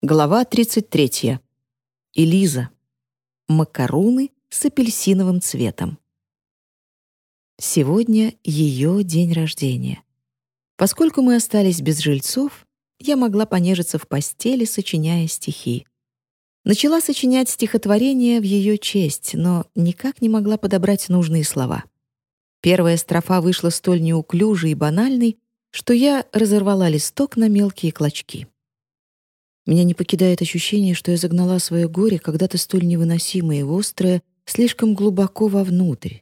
Глава 33. Элиза. Макаруны с апельсиновым цветом. Сегодня ее день рождения. Поскольку мы остались без жильцов, я могла понежиться в постели, сочиняя стихи. Начала сочинять стихотворение в ее честь, но никак не могла подобрать нужные слова. Первая строфа вышла столь неуклюжей и банальной, что я разорвала листок на мелкие клочки. Меня не покидает ощущение, что я загнала свое горе, когда-то столь невыносимое и острое, слишком глубоко вовнутрь,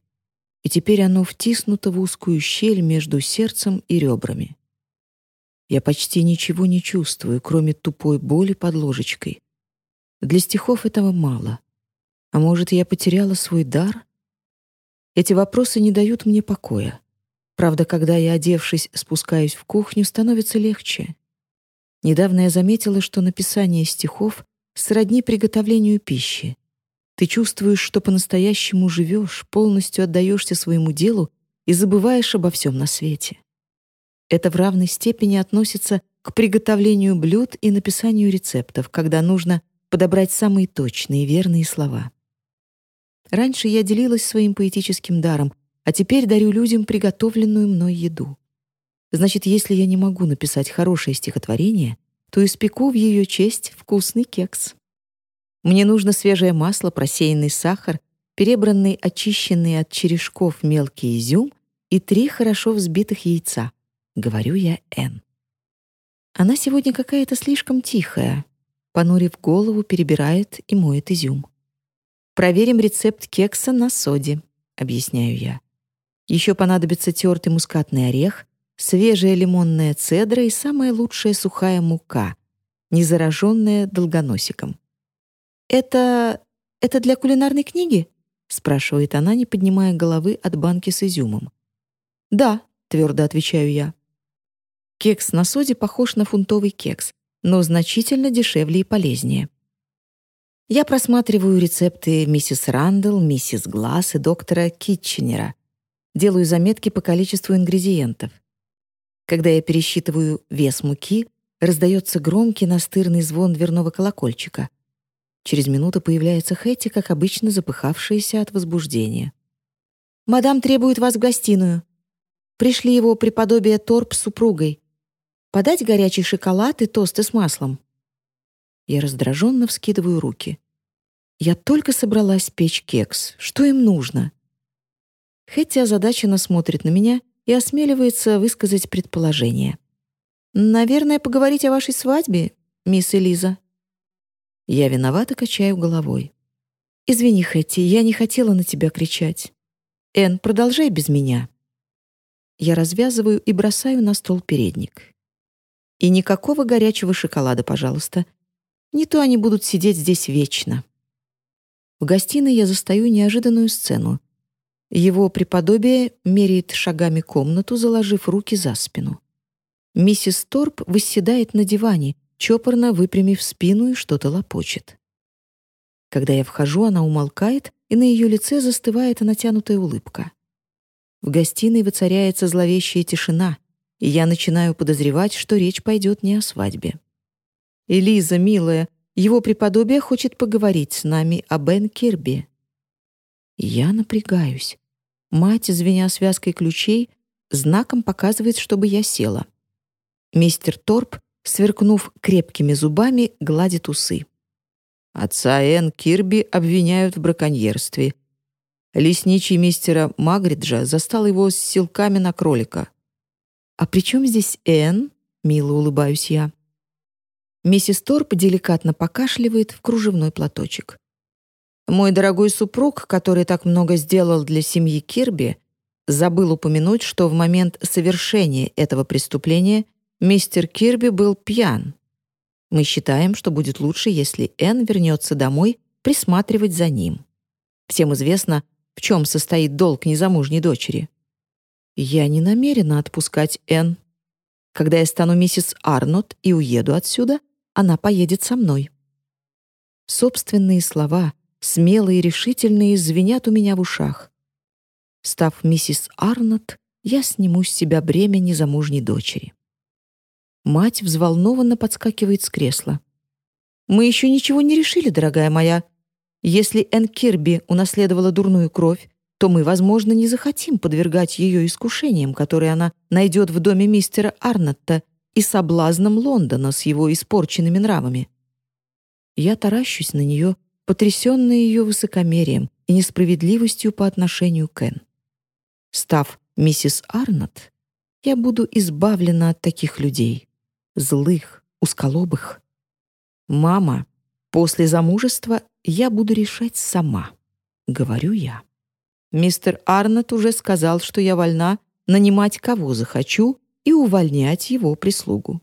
и теперь оно втиснуто в узкую щель между сердцем и ребрами. Я почти ничего не чувствую, кроме тупой боли под ложечкой. Для стихов этого мало. А может, я потеряла свой дар? Эти вопросы не дают мне покоя. Правда, когда я, одевшись, спускаюсь в кухню, становится легче. Недавно я заметила, что написание стихов сродни приготовлению пищи. Ты чувствуешь, что по-настоящему живешь, полностью отдаешься своему делу и забываешь обо всем на свете. Это в равной степени относится к приготовлению блюд и написанию рецептов, когда нужно подобрать самые точные верные слова. Раньше я делилась своим поэтическим даром, а теперь дарю людям приготовленную мной еду. Значит, если я не могу написать хорошее стихотворение, то испеку в ее честь вкусный кекс. Мне нужно свежее масло, просеянный сахар, перебранный очищенный от черешков мелкий изюм и три хорошо взбитых яйца. Говорю я Н. Она сегодня какая-то слишком тихая. Понурив голову, перебирает и моет изюм. Проверим рецепт кекса на соде, объясняю я. Еще понадобится тертый мускатный орех, свежая лимонная цедра и самая лучшая сухая мука, не зараженная долгоносиком. «Это... это для кулинарной книги?» — спрашивает она, не поднимая головы от банки с изюмом. «Да», — твердо отвечаю я. Кекс на соде похож на фунтовый кекс, но значительно дешевле и полезнее. Я просматриваю рецепты миссис Рандл, миссис Гласс и доктора Китченера. Делаю заметки по количеству ингредиентов — когда я пересчитываю вес муки, раздается громкий настырный звон дверного колокольчика. Через минуту появляется Хэти, как обычно запыхавшаяся от возбуждения. «Мадам требует вас в гостиную. Пришли его преподобие Торп с супругой. Подать горячий шоколад и тосты с маслом». Я раздраженно вскидываю руки. Я только собралась печь кекс. Что им нужно? Хэтти озадаченно смотрит на меня и осмеливается высказать предположение. «Наверное, поговорить о вашей свадьбе, мисс Элиза?» Я виновато качаю головой. «Извини, Хэти, я не хотела на тебя кричать. Эн, продолжай без меня». Я развязываю и бросаю на стол передник. «И никакого горячего шоколада, пожалуйста. Не то они будут сидеть здесь вечно». В гостиной я застаю неожиданную сцену. Его преподобие меряет шагами комнату, заложив руки за спину. Миссис Торп восседает на диване, чопорно выпрямив спину и что-то лопочет. Когда я вхожу, она умолкает, и на ее лице застывает натянутая улыбка. В гостиной воцаряется зловещая тишина, и я начинаю подозревать, что речь пойдет не о свадьбе. «Элиза, милая, его преподобие хочет поговорить с нами о Бен Кирби», я напрягаюсь. Мать, звеня связкой ключей, знаком показывает, чтобы я села. Мистер Торп, сверкнув крепкими зубами, гладит усы. Отца Энн Кирби обвиняют в браконьерстве. Лесничий мистера Магриджа застал его с силками на кролика. «А при чем здесь Энн?» — мило улыбаюсь я. Миссис Торп деликатно покашливает в кружевной платочек. Мой дорогой супруг, который так много сделал для семьи Кирби, забыл упомянуть, что в момент совершения этого преступления мистер Кирби был пьян. Мы считаем, что будет лучше, если Энн вернется домой присматривать за ним. Всем известно, в чем состоит долг незамужней дочери. Я не намерена отпускать Энн. Когда я стану миссис Арнот и уеду отсюда, она поедет со мной. Собственные слова — смелые и решительные, звенят у меня в ушах. Став миссис Арнотт, я сниму с себя бремя незамужней дочери. Мать взволнованно подскакивает с кресла. Мы еще ничего не решили, дорогая моя. Если Энн Кирби унаследовала дурную кровь, то мы, возможно, не захотим подвергать ее искушениям, которые она найдет в доме мистера Арнотта и соблазнам Лондона с его испорченными нравами. Я таращусь на нее, потрясенная ее высокомерием и несправедливостью по отношению к Энн. Став миссис Арнотт, я буду избавлена от таких людей, злых, усколобых. «Мама, после замужества я буду решать сама», — говорю я. Мистер Арнотт уже сказал, что я вольна нанимать кого захочу и увольнять его прислугу.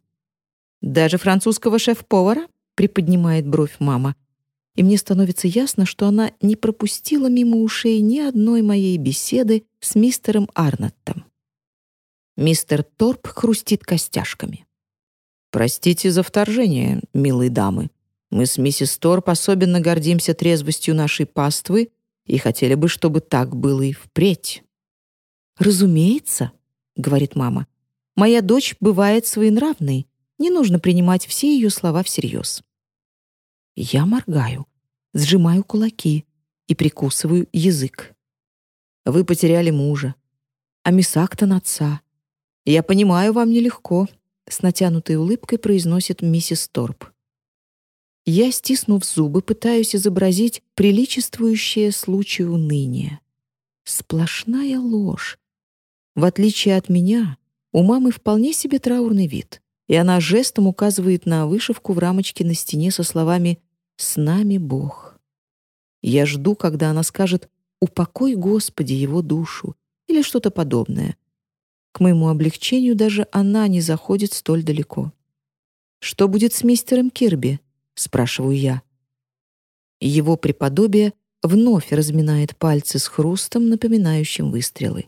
«Даже французского шеф-повара?» — приподнимает бровь мама. И мне становится ясно, что она не пропустила мимо ушей ни одной моей беседы с мистером Арноттом. Мистер Торп хрустит костяшками. «Простите за вторжение, милые дамы. Мы с миссис Торп особенно гордимся трезвостью нашей паствы и хотели бы, чтобы так было и впредь». «Разумеется», — говорит мама, — «моя дочь бывает своенравной, не нужно принимать все ее слова всерьез». Я моргаю, сжимаю кулаки и прикусываю язык. «Вы потеряли мужа, а мисс Актон отца. Я понимаю, вам нелегко», — с натянутой улыбкой произносит миссис Торп. Я, стиснув зубы, пытаюсь изобразить приличествующее случаю уныние. Сплошная ложь. В отличие от меня, у мамы вполне себе траурный вид, и она жестом указывает на вышивку в рамочке на стене со словами «С нами Бог». Я жду, когда она скажет «Упокой, Господи, его душу» или что-то подобное. К моему облегчению даже она не заходит столь далеко. Что будет с мистером Кирби? — спрашиваю я. Его преподобие вновь разминает пальцы с хрустом, напоминающим выстрелы.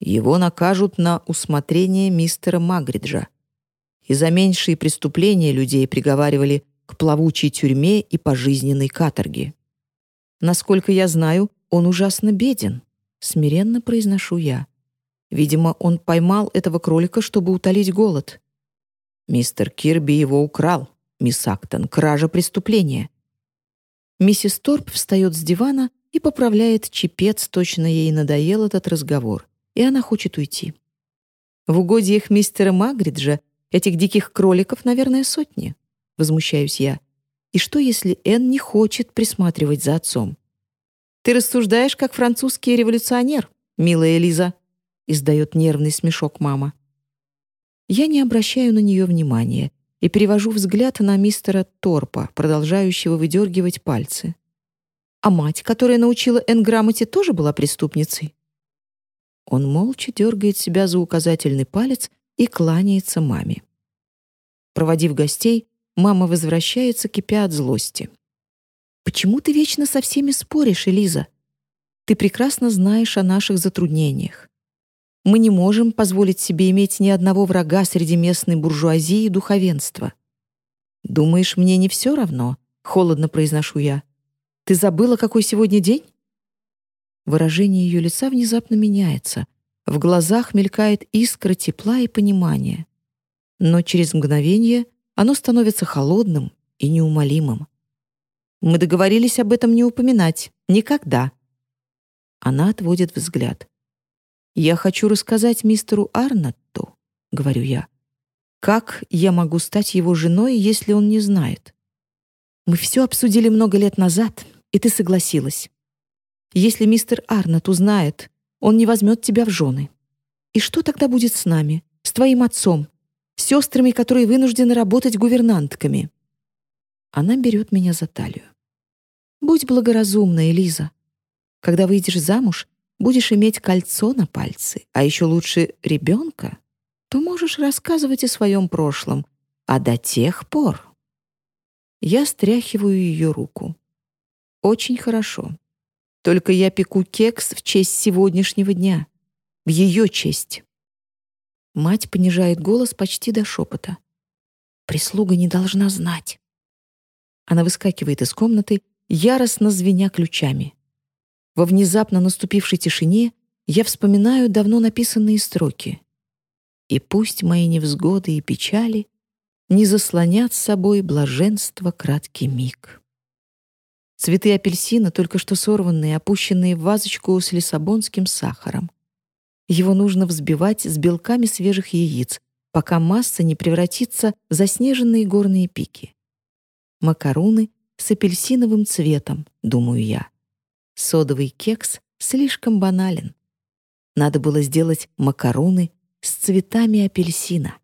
Его накажут на усмотрение мистера Магриджа. И за меньшие преступления людей приговаривали к плавучей тюрьме и пожизненной каторге. Насколько я знаю, он ужасно беден, смиренно произношу я. Видимо, он поймал этого кролика, чтобы утолить голод. Мистер Кирби его украл, мисс Актон, кража преступления. Миссис Торп встает с дивана и поправляет чепец, точно ей надоел этот разговор, и она хочет уйти. В угодьях мистера Магриджа этих диких кроликов, наверное, сотни. Возмущаюсь я. И что, если Энн не хочет присматривать за отцом? «Ты рассуждаешь, как французский революционер, милая Элиза», издает нервный смешок мама. Я не обращаю на нее внимания и перевожу взгляд на мистера Торпа, продолжающего выдергивать пальцы. А мать, которая научила Энн грамоте, тоже была преступницей. Он молча дергает себя за указательный палец и кланяется маме. Проводив гостей, мама возвращается, кипя от злости. «Почему ты вечно со всеми споришь, Элиза? Ты прекрасно знаешь о наших затруднениях. Мы не можем позволить себе иметь ни одного врага среди местной буржуазии и духовенства. Думаешь, мне не все равно? Холодно произношу я. Ты забыла, какой сегодня день? Выражение ее лица внезапно меняется. В глазах мелькает искра тепла и понимания. Но через мгновение оно становится холодным и неумолимым. Мы договорились об этом не упоминать. Никогда. Она отводит взгляд. «Я хочу рассказать мистеру Арнатту», — говорю я. «Как я могу стать его женой, если он не знает?» «Мы все обсудили много лет назад, и ты согласилась. Если мистер Арнатт узнает, он не возьмет тебя в жены. И что тогда будет с нами, с твоим отцом, сестрами, которые вынуждены работать гувернантками?» Она берет меня за талию. «Будь благоразумна, Элиза. Когда выйдешь замуж, будешь иметь кольцо на пальце, а еще лучше ребенка, то можешь рассказывать о своем прошлом, а до тех пор... Я стряхиваю ее руку. Очень хорошо. Только я пеку кекс в честь сегодняшнего дня. В ее честь. Мать понижает голос почти до шепота. Прислуга не должна знать. Она выскакивает из комнаты, яростно звеня ключами. Во внезапно наступившей тишине я вспоминаю давно написанные строки. «И пусть мои невзгоды и печали не заслонят с собой блаженство краткий миг. Цветы апельсина, только что сорванные, опущенные в вазочку с лиссабонским сахаром. Его нужно взбивать с белками свежих яиц, пока масса не превратится в заснеженные горные пики. Макаруны с апельсиновым цветом, думаю я. Содовый кекс слишком банален. Надо было сделать макароны с цветами апельсина.